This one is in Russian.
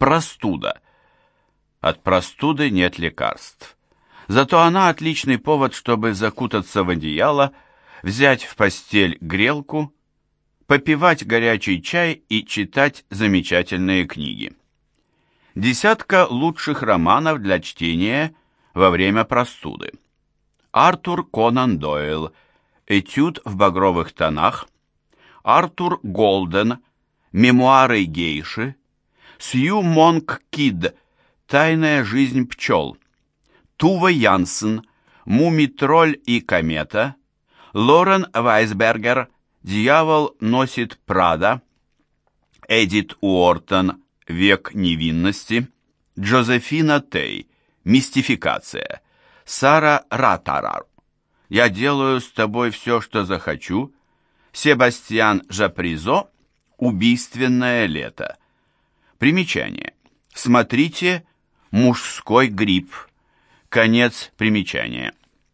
Простуда. От простуды нет лекарств. Зато она отличный повод, чтобы закутаться в одеяло, взять в постель грелку, попивать горячий чай и читать замечательные книги. Десятка лучших романов для чтения во время простуды. Артур Конан Дойл. Этюд в багровых тонах. Артур Голден. Мемуары гейши. Сью Монк Кид. Тайная жизнь пчел. Тува Янсен. Муми-тролль и комета. Лорен Вайсбергер. Дьявол носит Прада. Эдит Уортон. Век невинности. Джозефина Тей. Мистификация. Сара Ратарар. Я делаю с тобой все, что захочу. Себастьян Жапризо. Убийственное лето. Примечание. Смотрите «Мужской грипп». Конец примечания.